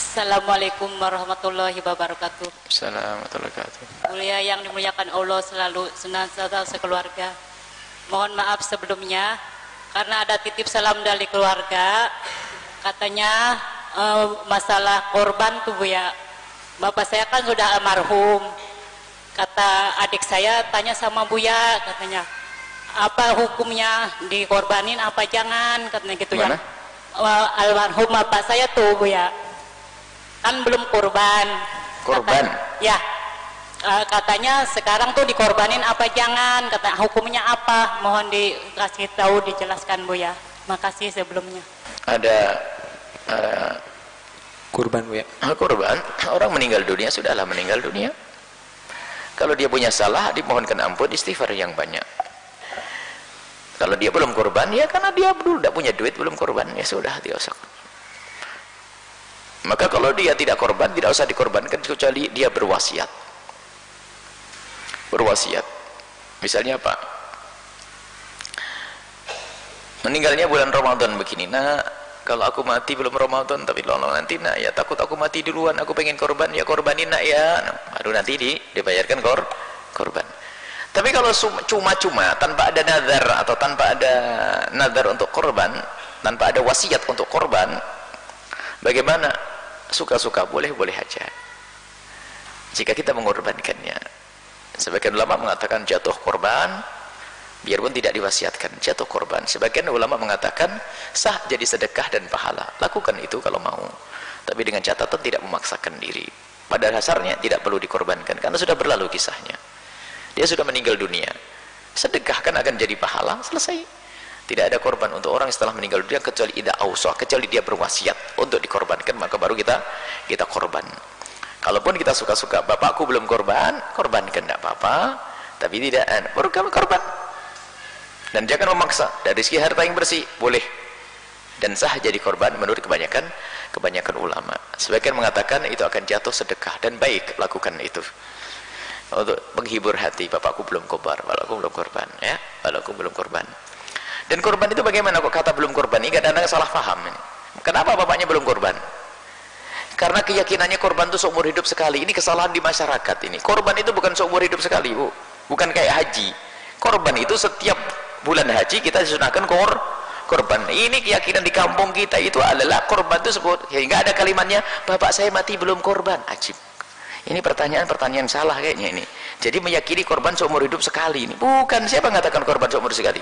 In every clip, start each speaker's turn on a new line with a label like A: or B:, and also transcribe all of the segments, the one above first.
A: Assalamualaikum warahmatullahi wabarakatuh.
B: Assalamualaikum warahmatullahi wabarakatuh.
A: Mulia yang dimuliakan Allah selalu senantiasa sekeluarga. Mohon maaf sebelumnya karena ada titip salam dari keluarga. Katanya eh, masalah korban tuh Bu ya. Bapak saya kan sudah almarhum. Kata adik saya tanya sama Buya katanya apa hukumnya dikorbanin apa jangan katanya gitu
B: Mana?
A: ya. Eh, almarhum bapak saya tuh Bu ya kan belum kurban
B: Kurban?
A: Kata- ya Eh, katanya sekarang tuh dikorbanin apa jangan kata hukumnya apa mohon dikasih tahu dijelaskan bu ya makasih sebelumnya
B: Ada eh,
C: kurban bu ya
B: korban, orang meninggal dunia sudahlah meninggal dunia. Kalau dia punya salah, dimohonkan ampun, istighfar yang banyak. Kalau dia belum korban, ya karena dia dulu tidak punya duit, belum korban, ya sudah dia usah. Maka kalau dia tidak korban, tidak usah dikorbankan kecuali dia berwasiat. Berwasiat. Misalnya apa? Meninggalnya bulan Ramadan begini. Nah, kalau aku mati belum Ramadan tapi lolo nanti nak ya takut aku mati duluan aku pengen korban ya korbanin nak ya baru nanti di, dibayarkan kor korban tapi kalau cuma-cuma tanpa ada nazar atau tanpa ada nazar untuk korban tanpa ada wasiat untuk korban bagaimana suka-suka boleh-boleh aja. Jika kita mengorbankannya. Sebagian ulama mengatakan jatuh korban biarpun tidak diwasiatkan jatuh korban. Sebagian ulama mengatakan sah jadi sedekah dan pahala. Lakukan itu kalau mau. Tapi dengan catatan tidak memaksakan diri. Pada dasarnya tidak perlu dikorbankan karena sudah berlalu kisahnya. Dia sudah meninggal dunia. Sedekah kan akan jadi pahala selesai tidak ada korban untuk orang setelah meninggal dunia kecuali tidak ausah kecuali dia berwasiat untuk dikorbankan maka baru kita kita korban. Kalaupun kita suka-suka bapakku belum korban korbankan tidak apa-apa. Tapi tidak baru kami korban. Dan jangan memaksa dari segi harta yang bersih boleh. Dan sah jadi korban menurut kebanyakan kebanyakan ulama. Sebagian mengatakan itu akan jatuh sedekah dan baik lakukan itu. Untuk menghibur hati bapakku belum kobar bapakku belum korban ya. Bapakku belum korban dan korban itu bagaimana? Kok kata belum korban? Ini kadang-kadang salah paham ini. Kenapa bapaknya belum korban? Karena keyakinannya korban itu seumur hidup sekali. Ini kesalahan di masyarakat ini. Korban itu bukan seumur hidup sekali bu. Bukan kayak haji. Korban itu setiap bulan haji kita disunahkan kor korban. Ini keyakinan di kampung kita itu adalah korban itu sebut sehingga ada kalimatnya bapak saya mati belum korban. Ajib. Ini pertanyaan-pertanyaan salah kayaknya ini. Jadi meyakini korban seumur hidup sekali ini. Bukan siapa mengatakan korban seumur sekali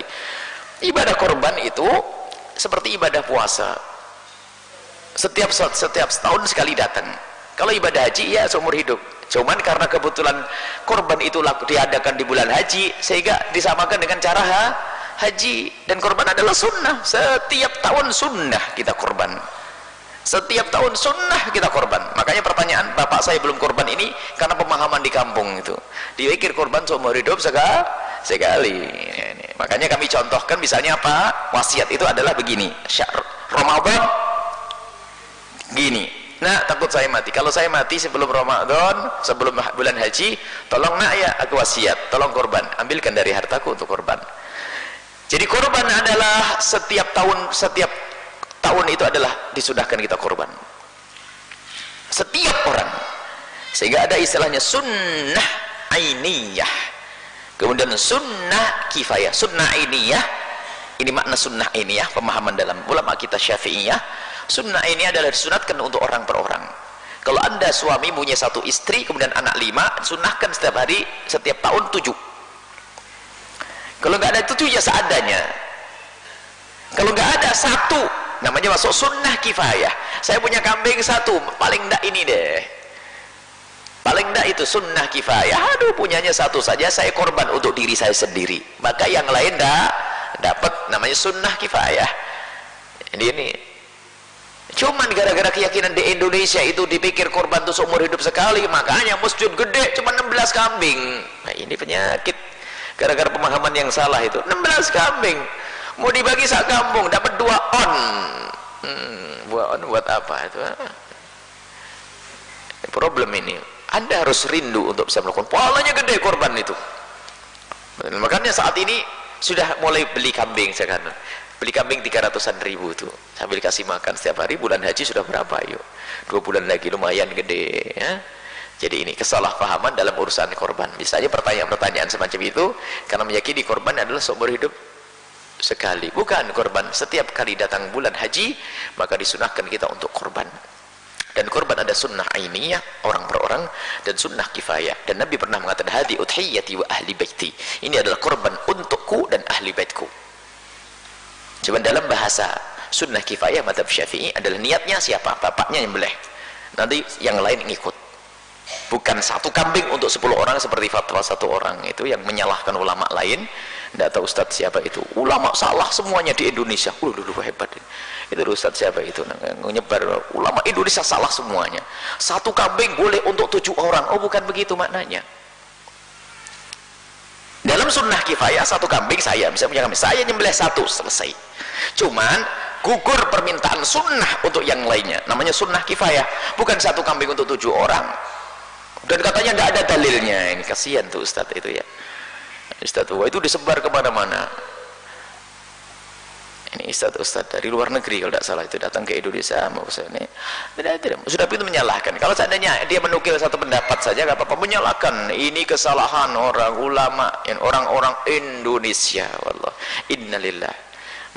B: ibadah korban itu seperti ibadah puasa. Setiap setiap setahun sekali datang. Kalau ibadah haji ya seumur hidup. Cuman karena kebetulan korban itu diadakan di bulan haji sehingga disamakan dengan cara ha, haji. Dan korban adalah sunnah. Setiap tahun sunnah kita korban. Setiap tahun sunnah kita korban. Makanya pertanyaan bapak saya belum korban ini karena pemahaman di kampung itu. Dipikir korban seumur hidup sekali sekali. Makanya kami contohkan misalnya apa? Wasiat itu adalah begini. Ramadan gini. Nah takut saya mati. Kalau saya mati sebelum Ramadan sebelum bulan haji tolong nak ya aku wasiat. Tolong korban. Ambilkan dari hartaku untuk korban. Jadi korban adalah setiap tahun setiap tahun itu adalah disudahkan kita korban. Setiap orang. Sehingga ada istilahnya sunnah ainiyah kemudian sunnah kifayah sunnah ainiyah ini makna sunnah ainiyah pemahaman dalam ulama kita syafi'iyah. Sunnah ini adalah disunatkan untuk orang per orang. Kalau anda suami punya satu istri kemudian anak lima sunahkan setiap hari setiap tahun tujuh. Kalau nggak ada tujuh ya seadanya. Kalau nggak ada satu namanya masuk sunnah kifayah. Saya punya kambing satu paling enggak ini deh enggak itu sunnah kifayah. Aduh punyanya satu saja saya korban untuk diri saya sendiri. Maka yang lain enggak dapat namanya sunnah kifayah. Ini ini cuman gara-gara keyakinan di Indonesia itu dipikir korban itu seumur hidup sekali makanya masjid gede cuma 16 kambing. Nah ini penyakit. Gara-gara pemahaman yang salah itu 16 kambing. Mau dibagi sak kampung dapat dua on. Hmm, dua on buat apa itu problem ini anda harus rindu untuk bisa melakukan. Pahalanya gede korban itu. Makanya saat ini sudah mulai beli kambing sekarang beli kambing 300an ribu tuh sambil kasih makan setiap hari bulan haji sudah berapa yuk? Dua bulan lagi lumayan gede ya. Jadi ini kesalahpahaman dalam urusan korban. Misalnya pertanyaan-pertanyaan semacam itu karena meyakini korban adalah seumur hidup sekali. Bukan korban setiap kali datang bulan haji maka disunahkan kita untuk korban dan korban ada sunnah ainiyah orang per orang dan sunnah kifayah dan Nabi pernah mengatakan hadi udhiyati wa ahli baiti ini adalah korban untukku dan ahli baitku Cuma dalam bahasa sunnah kifayah madhab syafi'i adalah niatnya siapa? Bapaknya yang boleh. Nanti yang lain ikut. Bukan satu kambing untuk 10 orang seperti fatwa satu orang itu yang menyalahkan ulama lain. Tidak tahu Ustadz siapa itu. Ulama salah semuanya di Indonesia. Uh, dulu hebat. Itu Ustadz siapa itu? Menyebar ulama Indonesia salah semuanya. Satu kambing boleh untuk tujuh orang. Oh bukan begitu maknanya dalam sunnah kifayah satu kambing saya bisa punya kambing saya nyembelih satu selesai cuman gugur permintaan sunnah untuk yang lainnya namanya sunnah kifayah bukan satu kambing untuk tujuh orang dan katanya tidak ada dalilnya ini kasihan tuh Ustadz itu ya Ustadz itu disebar ke mana-mana. Ini ustadz-ustadz dari luar negeri kalau tidak salah itu datang ke Indonesia mau ke sini. Tidak tidak. Sudah itu menyalahkan. Kalau seandainya dia menukil satu pendapat saja nggak apa-apa. Menyalahkan. Ini kesalahan orang ulama orang-orang Indonesia. Wallah. Innalillah.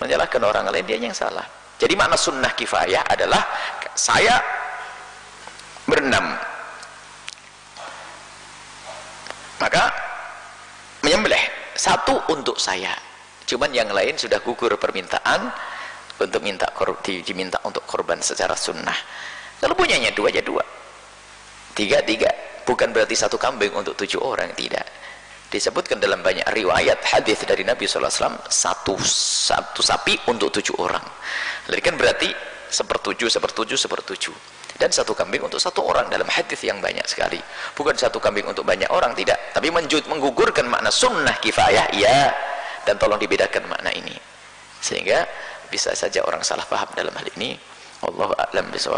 B: Menyalahkan orang lain dia yang salah. Jadi makna sunnah kifayah adalah saya berenam. Maka satu untuk saya. Cuman yang lain sudah gugur permintaan untuk minta diminta untuk korban secara sunnah. Kalau punyanya dua ya dua. Tiga tiga. Bukan berarti satu kambing untuk tujuh orang tidak. Disebutkan dalam banyak riwayat hadis dari Nabi SAW satu satu sapi untuk tujuh orang. Jadi kan berarti sepertujuh sepertujuh sepertujuh dan satu kambing untuk satu orang dalam hadis yang banyak sekali. Bukan satu kambing untuk banyak orang tidak. Tapi menjud menggugurkan makna sunnah kifayah ya dan tolong dibedakan makna ini. Sehingga bisa saja orang salah paham dalam hal ini. Allah a'lam bisawab